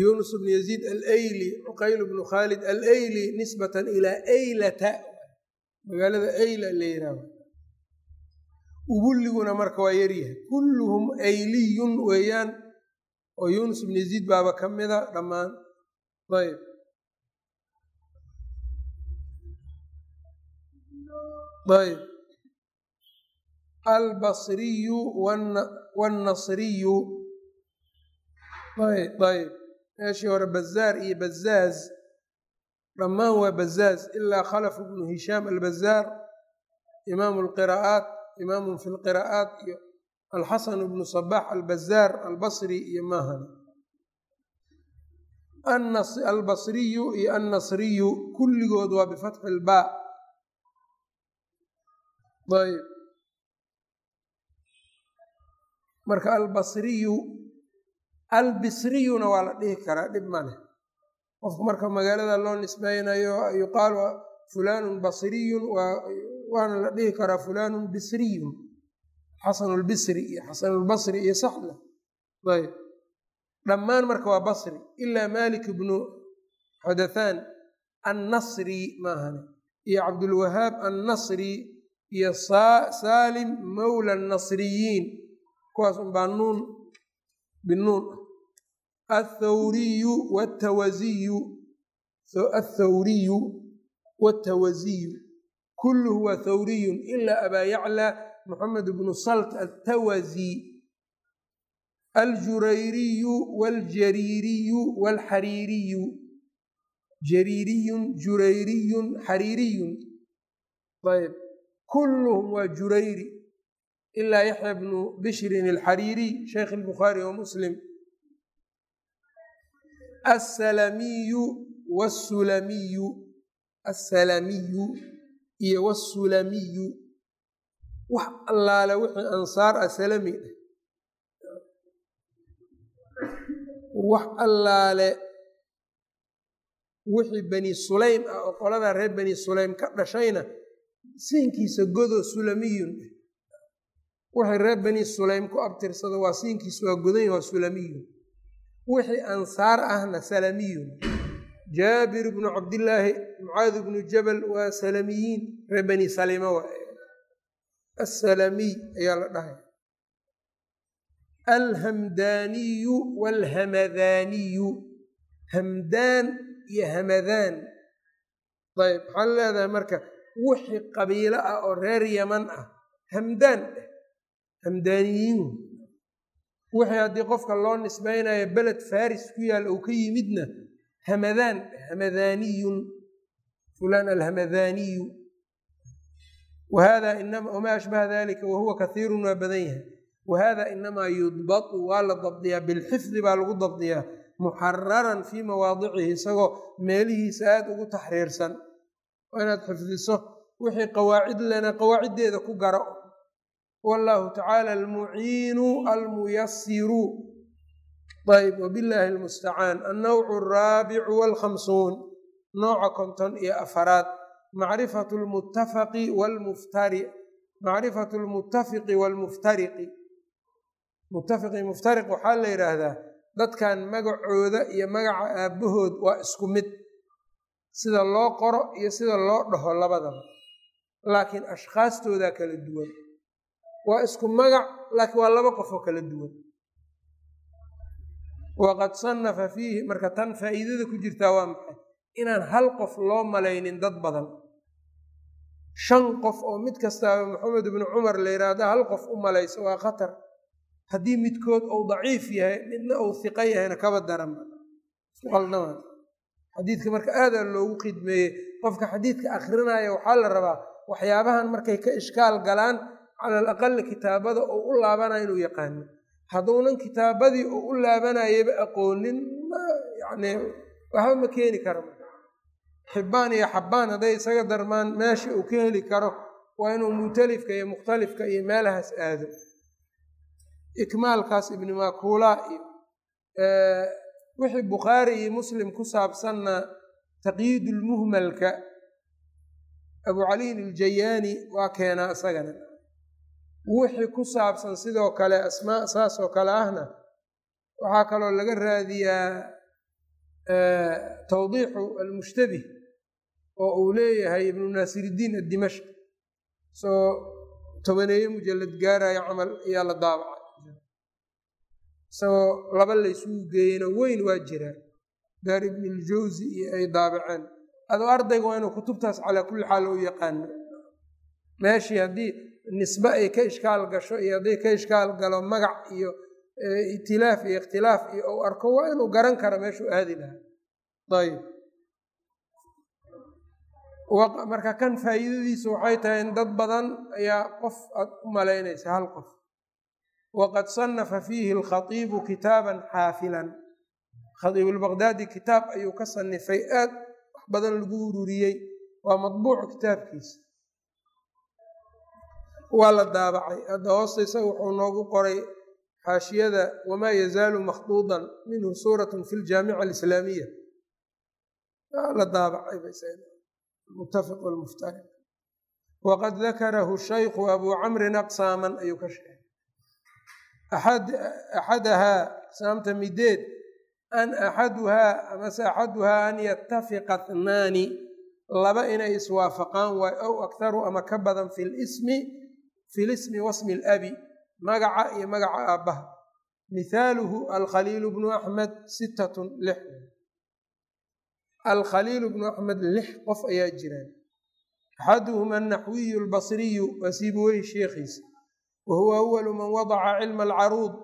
yunus bnu yaziid alayli cuqayl bnu khaalid alayli nisbatan ilaa aylata. Magaalada ayla la yihaaho ubulliguna marka waa yaryahay kulluhum ayliyun weeyaan oo yunus bnu yaziid baaba ka mida dhammaan. Ayb ayb albasriyu wannasriyu. Ayb ayb meeshii hore bazaar iyo bazaaz dhammaan waa bazaaz ilaa khalaf bnu hishaam albazaar imaamu lqiraa'aat imaamun fi lqiraa'aat iyo alxasan bnu sabax albazaar albasri iyo maahan albasriyu iyo annasriyu kulligood waa bifatxi ilbaa ayb marka albasriyu albisriyuna waa la dhihi karaa dhib ma leh. Qofku marka magaalada loo nisbeynayo yuqaalu fulaanun basriyun waana la dhihi karaa fulaanun bisriyun xasanulbisri iyo xasanulbasri iyo saxla ayb. Dhammaan marka waa basri ilaa malik bnu xudathaan annasri maahane iyo cabdulwahaab annasri iyo saalim mawla annasriyiin kuwaas unbaa nuun binuun athawriyu watawaziyu athawriyu watawaziyu kulluhu waa thawriyun ilaa abaa yaclى moxamed bnu salt athawasi aljurayriyu waljariiriyu walxariiriyu jariiriyun jurayriyun xariiriyun ayb kulluhum waa jurayri ilaa yaxya bnu bishrin alxariiriy sheykh albukhaari wa muslim assalamiyu wsulamiyu assalamiyu iyo wsulamiyu wax allaale wixii ansaar ah salami wax allaale wixii bani sulaym ah oo qoladaa reer bani sulaym ka dhashayna siinkiisa godo sulamiyun wixii reer bani sulaym ku abtirsado waa siinkiisa waa godan waa sulamiyun wixii ansaar ahna salamiyun. Jaabir bnu cabdillaahi mucaadi bnu jabal waa salamiyiin. Reer bani salima waa assalamiy ayaa la dhahay. Alhamdaaniyu waalhamadaniyu hamdaan iyo hamadaan. Ayb maxaa leedahay marka wixii qabiilo ah oo reer yaman ah hamdaan dheh hamdaaniyiin wixii haddii qofka loo nisbaynayo beled faris ku yaal ou ka yimidna hamadaan hamadaaniyun fulaan alhamadaniyu wahada wamaa ashbaha dalika wahuwa kahiirun waa badan yahay. Wahada inamaa yudbatu waa la dabdiyaa bilxifdi baa lagu dabdiyaa muxararan fii mawaadicihi isagoo meelihiisa aada ugu taxriirsan. Waa inaad xifdiso wixii qawaacid lena qawaaciddeeda ku garo wallahu tacaala almuciinu almuyasiru ayb wbillahi almustacaan annowcu alraabicu walkhamsuun nooca konton iyo afaraad macrifatu lmuttafaqi wlmuftari macrifatu lmuttafiqi waalmuftariqi muttafiqi muftariq waxaa la yidhaahdaa dadkan magacooda iyo magaca aabbahood waa isku mid sida loo qoro iyo sida loo dhaho labadaba laakiin ashkhaastoodaa kala duwan waa isku magac laakiin waa laba qofoo kala duwan. Waqad sannafa fiihi marka tan faa'iidada ku jirtaa waa maxay? Inaan hal qof loo malaynin dad badan. Shan qof oo mid kastaaba maxamed ibnu cumar la yidhaahda hal qof u malayso waa khatar. Haddii midkood uu daciif yahay midna uu hiqo yahayna kaba daran isku qaldama xadiidka marka aadaa loogu khidmeeyey qofka xadiidka akrinaya waxaa la rabaa waxyaabahan markay ka ishkaal galaan cala al kitaabada oo u laabanayo inuu yaqaano. Hadduunan kitaabadii oo u laabanayaba aqoonin yani waxba ma keeni karo. Xibbaan iyo xabbaan hadday isaga darmaan meesha uu ka heli karo waa inuu mutalifka iyo mukhtalifka iyo meelahaas aado. Ikmaalkaas ibni makuula iyo wixii bukhaari iyo muslim ku saabsanna taqyiidulmuhmalka abu caliin iljayaani waa keenaa isagana wixii ku saabsan sidoo kale asmaa saas oo kale ahna waxaa kaloo laga raadiyaa tawdiixu almushtabih oo uu leeyahay ibnu naasiridiin addimashq soo tobaneeye mujalad gaaraya camal ayaa la daabacay isagoo laba laysugu geeyeyna weyn waa jiraa daar ibni iljawsi iyo ay daabaceen adoo ardayga waa inuu kutubtaas calaa kulli xaal u yaqaano. Meeshii haddii nisbe ay ka ishkaal gasho iyo hadday ka ishkaal galo magac iyo itilaaf iyo ikhtilaaf iyo ou arko waa inuu garan karo meeshuu aadi lahaa. Ayb marka kan faa'iidadiisu waxay tahay in dad badan ayaa qof aad u malaynaysa hal qof. Waqad sanafa fiihi alkhatiibu kitaaban xaafilan. Khatiibulbaqdaadi kitaab ayuu ka sanifay aad wax badan lagu ururiyey. Waa madbuuc kitaabkiisa waa la daabacay. Hadda hoosta isaga wuxuu noogu qoray xaashiyada wamaa yazaalu makhduudan minhu suuratun fi ljaamica alislaamiya la daabacay waqad dakarahu shaykhu abuu camrin aqsaaman ayuu ka sheegay. Axadahaa aqsaamta mideed an axaduhaa amase axaduhaa an yatafiqa hnaani laba inay iswaafaqaan waay ow akharu ama ka badan fi lismi fi lismi wasmi alabi magaca iyo magaca aabbaha mithaaluhu alkhaliilu bnu axmed sittatun lix alkhaliilu bnu axmed lix qof ayaa jiraan axaduhuma anaxwiyu albasriyu wasiibwey sheekhiisa wa huwa awalu man wadaca cilma alcaruud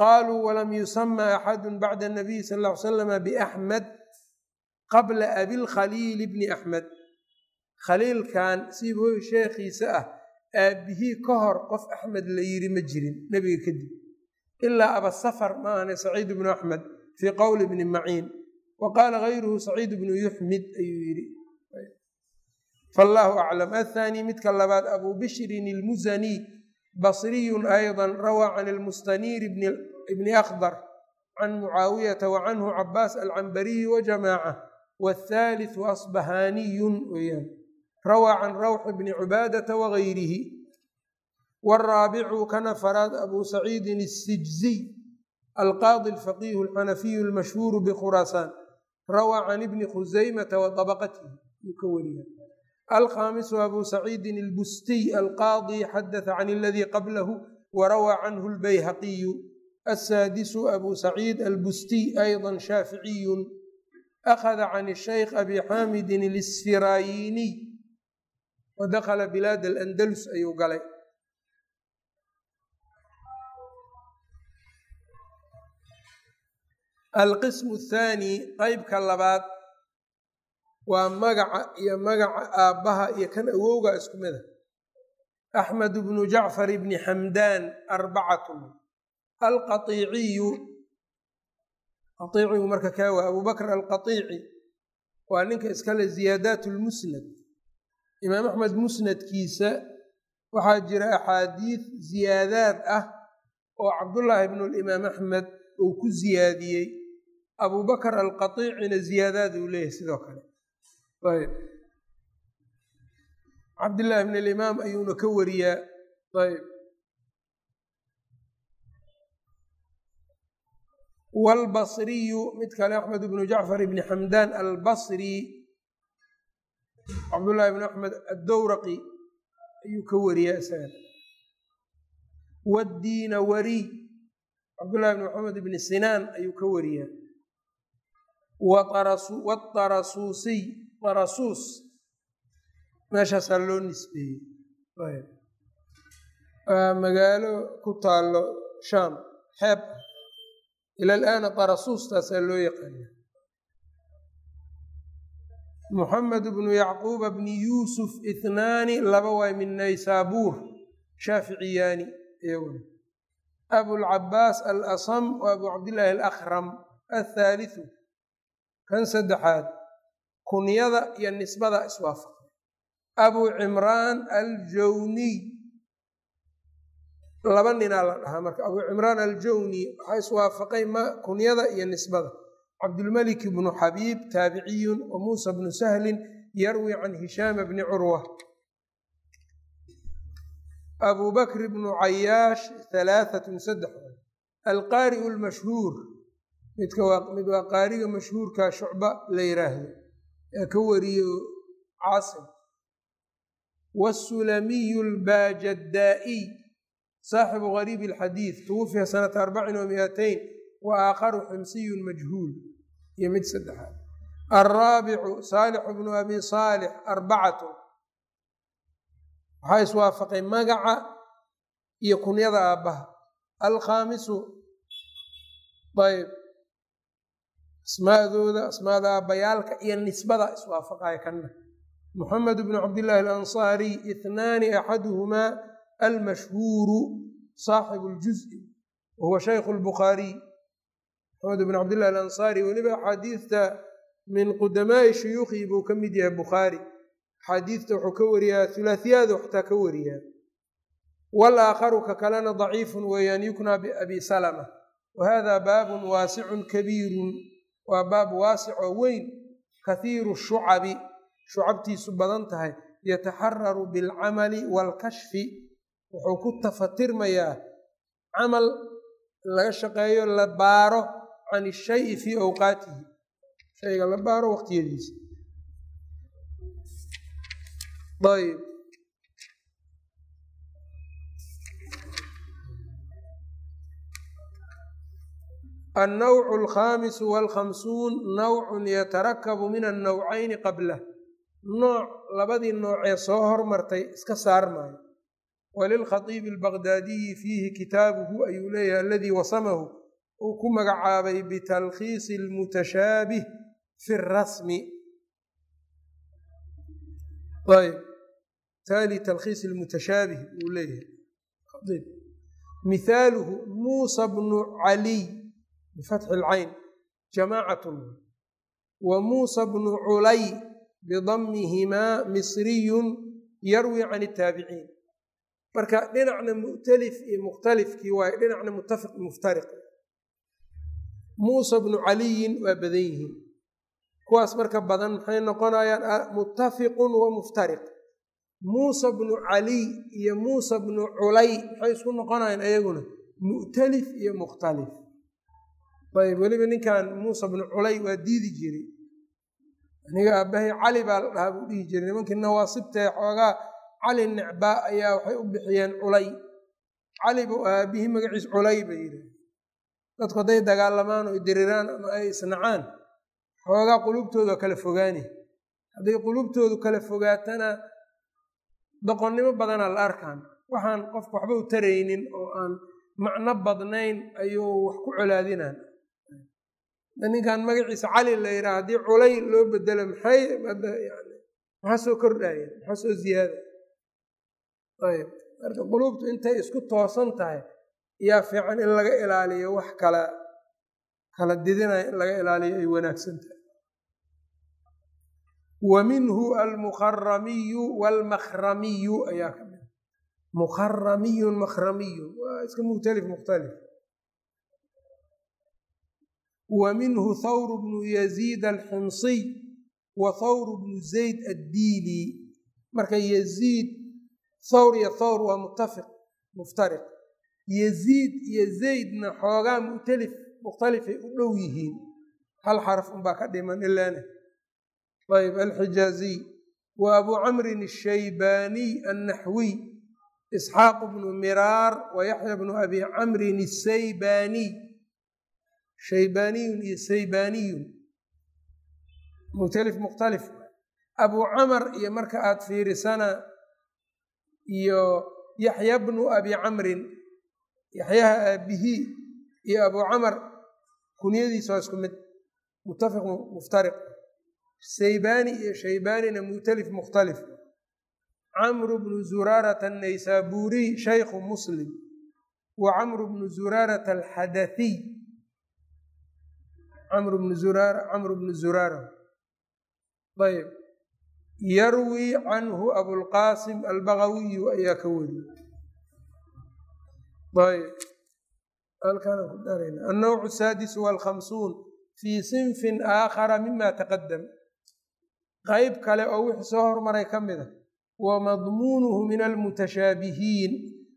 qaaluu walam yusama axadu bacda anabiy sal ll ly slama biaxmed qabla abilkhaliili bni axmed khaliilkan siibwey sheekhiisa ah aabihii ka hor qof axmed la yiri ma jirin nebiga kadib. Ilaa abasafar maahane saciid bnu axmed fii qowli bni maciin. Wa qaala hayruhu saciid bnu yuxmid ayuu yidhi. Fallaahu aclam. Athaanii midka labaad abuu bishrin ilmuzaniy basriyun aydan rawaa can ilmustaniir bni akhdar can mucaawiyata wa canhu cabaas alcambariyi wa jamaaca waathalith asbahaaniyun weyaan rawaa can rawxi bni cubaadata wagayrihi wاraabicu kanafaraad abu saciidin الsijziy alqaadi alfaqiihu alxanafiyu almashhuuru bikhuraasaan rawaa can ibni khusaymata wa dabaqatihi yuu ka wariya alkhaamisu abu saciidin albustiy alqaadi xadata can aladii qablahu warawaa canhu albayhaqiyu asaadisu abu saciid albustiy ayضa shaaficiyun akhada can shaykh abi xaamidin اlisfirayiniy wadakhala bilaad alandalus ayuu galay alqismu athaani qeybka labaad waa magaca iyo magaca aabbaha iyo kan awowga isku mida axmed bnu jacfar bni xamdaan arbacatun alqaiiciyu qaiicigu marka kaa abubakr alqaiici waa ninka iskale ziyaadaat lmusnad imaam axmed musnadkiisa waxaa jira axaadiid ziyaadaad ah oo cabdullaahi bnu limaam axmed uu ku ziyaadiyey. Abubakr alqaiicina ziyaadaad uu leeyahay sidoo kale. Ayb. Cabdillaahi bn alimaam ayuuna ka wariyaa. Ayb. Wاlbasriyu mid kale axmed bnu jacfar bni xamdaan albasri cabdullaahi bn axmed addowraqi ayuu ka wariyaa isaga wdiina wariy cabdullahi bn maxamed bni sinaan ayuu ka wariyaa. Wtarasuusiy tarasuus meeshaasaa loo nisbeeyey. Magaalo ku taalo shaam xeeb. Ila alaana tarasuustaasaa loo yaqaana muxamed bnu yacquuba bni yuusuf ihnaani laba waay min naysaabuur shaaficiyaani abulcabaas alasam wa abu cabdillaahi alakram athaalithu kan saddexaad kunyada iyo nisbada iswaafaqay abuu cimraan aljawniy. Laba ninaa la dhahaa marka abuu cimraan aljawni waxaa iswaafaqay kunyada iyo nisbada cabdulmalik bnu xabiib taabiciyun wa muusa bnu sahlin yarwi can hishaama bni curwa abu bakr bnu cayaash halaaatun saddex alqaariu lmashhuur mid waa qaariga mashhuurka shucba la yiraahdo ee ka wariyo caasim. Wsulamiyu lbaajadaa'iy saaxibu gariibi alxadiid tuwufiya sanata arbacin wa miaatayn wa aakharu ximsiyun majhuul iyo mid saddexaad. Alraabicu saalixu bnu abi saalix arbacatu. Waxaa iswaafaqay magaca iyo kunyada aabbaha. Alkhaamisu ayb asmaadooda asmaada aabbayaalka iyo nisbada iswaafaqaya kana moxamed bnu cabdillaahi alansaariy itnaani axaduhumaa almashhuuru saaxibu ljuzi wahuwa shaykhu lbukhaariy moxamed bn cabdillahi alansaari weliba axaadiidta min qudamaai shuyuukhii buu ka mid yahay bukhaari axaadiidta wuxuu ka wariyaa hulaahiyaadu xataa ka wariyaa. Walaakharu ka kalena daciifun weeyaan yuknaa biabi salama. Wa baabun waasicun kabiirun waa baab waasic oo weyn kahiiru shucabi shucabtiisu badan tahay yataxararu bilcamali waalkashfi wuxuu ku tafatirmayaa camal laga shaqeeyo la baaro can ishayi fii awqaatihi. Shayga la baaro waqtiyadiisa. Ayb annawcu alkhaamisu walkhamsuun nawcun yatarakabu min annawcayni qablah nooc labadii noocee soo hormartay iska saarmaayo walilkhatiibi albaqdaadiyi fiihi kitaabuhu ayuu leeyahay aladii wasamahu uu ku magacaabay bitalkhiisi almutashaabih fi rasmi ayb taali talkhiis almutashaabih uu leeyahay. Mihaaluhu muusa bnu caliy bifatxi alcayn jamaacatun. Wa muusa bnu culay bidamihimaa misriyun yarwi can اtaabiciin marka dhinacna mu'talif iyo mukhtalifkii waaye dhinacna mutafiq muftariq muusa bnu caliyin waa badan yihiin. Kuwaas marka badan maxay noqonayaan muttafiqun wa muftariq. Muusa bnu caliy iyo muusa bnu culay maxay isku noqonayaan ayaguna? Mu'talif iyo mukhtalif. Ayb weliba ninkan muusa bnu culay waa diidi jiray. Aniga aabbahay cali baa la dhahaa buu dhihi jiray. Nimankii nawaasibtae xoogaa cali necbaa ayaa waxay u bixiyeen culay. Cali buu aabihii magaciis culay bay yidhi dadku hadday dagaalamaan oo diriraan ama ay isnacaan xoogaa qulubtooda kala fogaani. Hadday qulubtoodu kala fogaatana doqonnimo badanaa la arkaan. Waxaan qofka waxba u taraynin oo aan macno badnayn ayuu wax ku colaadinaan ninkan magaciisa cali la yidhaha haddii culay loo bedelo maxay maxaa soo kordhaya? Maxaa soo ziyaada ayb marka quluubtu intay isku toosan tahay yaa fiican in laga ilaaliyo wax kala kala didinaya in laga ilaaliyo ay wanaagsan tahay wa minhu almukharamiyu waalmakhramiyu ayaa ka mid mukharamiyun makhramiyun waa iska mukhtalif mukhtalif. Wa minhu thawr bnu yaziid alximsiy wa thawr bnu zayd addiili. Marka yaziid thawr iyo thawr waa mutafiq muftariq yaziid iyo zaydna xoogaa mu'talif mukhtalifay u dhow yihiin hal xaraf unbaa ka dhiman ilaane ayb alxijaaziy wa abu camrin ashaybaaniy annaxwiy isxaaq bnu miraar wa yaxya bnu abi camrin asaybaaniy shaybaaniyun iyo saybaaniyun mukhtalif mukhtalif abu camar iyo marka aad fiirisana iyo yaxya bnu abi camrin yaxyaha aabihi iyo abu camar kunyadiisa waa isku mid. Mutafiq muftariq saybaani iyo shaybaanina mukhtalif mukhtalif. Camru bnu zuraarata annaysaabuuriy shaykhu muslim. Wa camru bnu zuraarata alxadathiy camru bnu zuraara camru bnu zuraara ayb yarwi canhu abulqaasim albagawiyu ayaa ka weriye annawcu saadisu walkhamsuun fii sinfin aakhara mima taqadam qeyb kale oo wixii soo hormaray ka mid a wa madmuunuhu min almutashaabihiin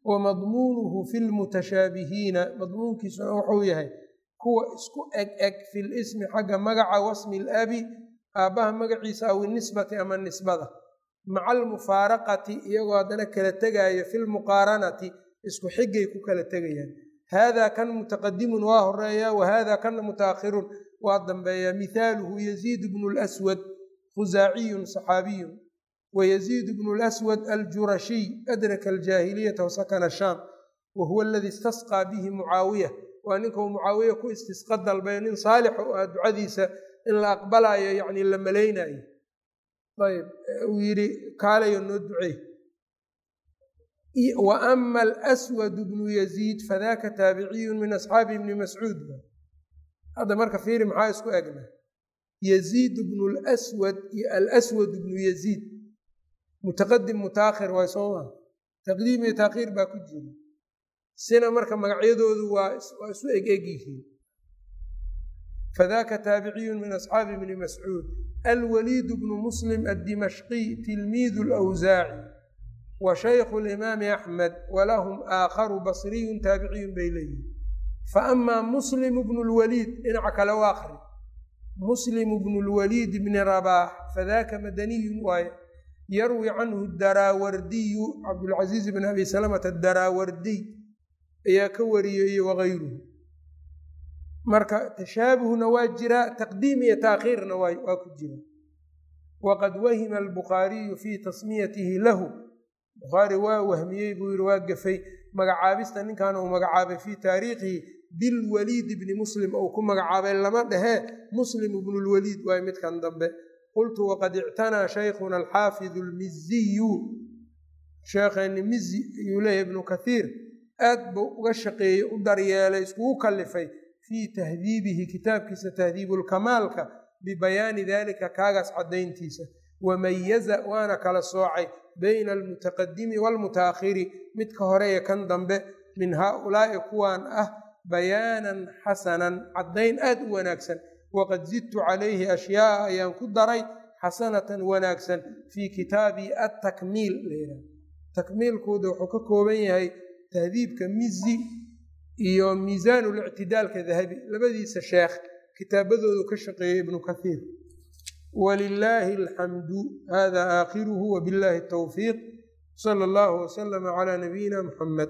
wa madmuunuhu fi lmutashaabihiina madmuunkiisuna wuxuu yahay kuwa isku eg eg fi lismi xagga magaca wasmi labi aabbaha magaciisa aw inisbati ama nisbada. Maca almufaaraqati iyagoo haddana kala tegaayo fi lmuqaaranati isku xigay ku kala tegayaan. Hada kan mutaqadimun waa horreeya wa hada kana mutaakhirun waa dambeeya. Mihaaluhu yaziid bnu lswad khuzaaciyun saxaabiyun. Wayaziid bnu lswad aljurashiy adraka aljaahiliyata wasakana shaam. Wa huwa aladii istasqaa bihi mucaawiya. Waa ninkau mucaawiya ku istisqa dalbay nin saalix u ah ducadiisa in la aqbalayo yani la malaynayo. Ayb uu yidhi kaalayo noo ducey wa ama alswad bnu yaziid fadaka taabiciyun min asxaabi ibni mascuud hadda marka fiiri maxaa isku egna yaziid bnu lswad iyo alswad bnu yaziid mutaqadim mutaakhir waay sooma taqdiim iyo taakhiir baa ku jira sina marka magacyadoodu waa isu eg eg yihiin fadaka taabiciyun min asxaabi ibni mascuud alwaliid bnu muslim addimashqiy tilmiidu lwsaaci wa shaykhu limaami axmed walahum aakharu basriyun taabiciyun bay leeyihiin faamaa muslim bnu lwaliid dhinaca kale u akri muslim bnu lwaliid bni rabaax fadaka madaniyun waaye yarwi canhu daraawardiyu cabdulcaziiz bn abi salamata adaraawardiy ayaa ka wariyey wagayruhu marka tashaabuhna waa jiraa taqdiim iyo taakhiirna waa ku jira waqad wahima albukhaariyu fii tasmiyatihi lahu bukhaari waa wahmiyey buu yihi waa gafay. Magacaabista ninkan uu magacaabay fii taariikhihi bilwaliid bni muslim ou ku magacaabay lama dhehee muslim bnu lwaliid waay midkan dambe. Qultu waqad ictanaa shaykhuna alxaafidu almiziyu sheekheeni mizi ayuu leeyahy ibnu kathiir aad buu uga shaqeeyey u daryeelay iskugu kalifay fii tahdiibihi kitaabkiisa tahdiibulkamaalka bibayaani dalika kaagaas caddayntiisa. Wamayaza waana kala soocay bayna almutaqadimi waalmutaakhiri midka hore ee kan dambe min haaulaa'i kuwaan ah bayaanan xasanan caddayn aad u wanaagsan waqad zidtu calayhi ashyaaa ayaan ku daray xasanatan wanaagsan fii kitaabii attakmiil layidhaha takmiilkooda wuxuu ka kooban yahay tahdiibka mizi iyo miisaanlictidaalka dahabi labadiisa sheekh kitaabadoodu ka shaqeeyey ibnu kathiir walilaahi alxamdu hada aakhiruhu wabillahi towfiiq sala allahu wasalama calaa nabiyina muxamed